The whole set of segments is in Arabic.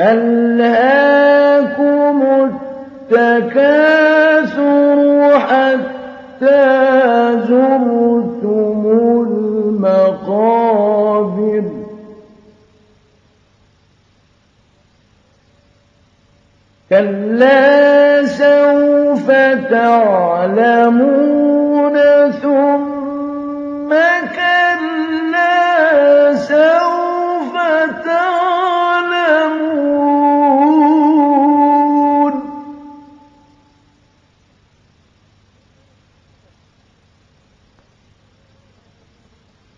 أَلْهَاكُمُ التَّكَاثُرُ حَتَّىٰ زُرْتُمُ الْمَقَابِرَ. كَلَّا سَوْفَ تَعْلَمُونَ ثُمَّ كَلَّا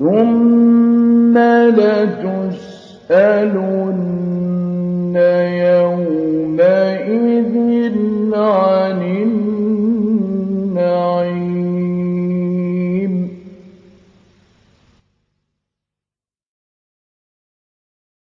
ثم لتسألن يومئذ عن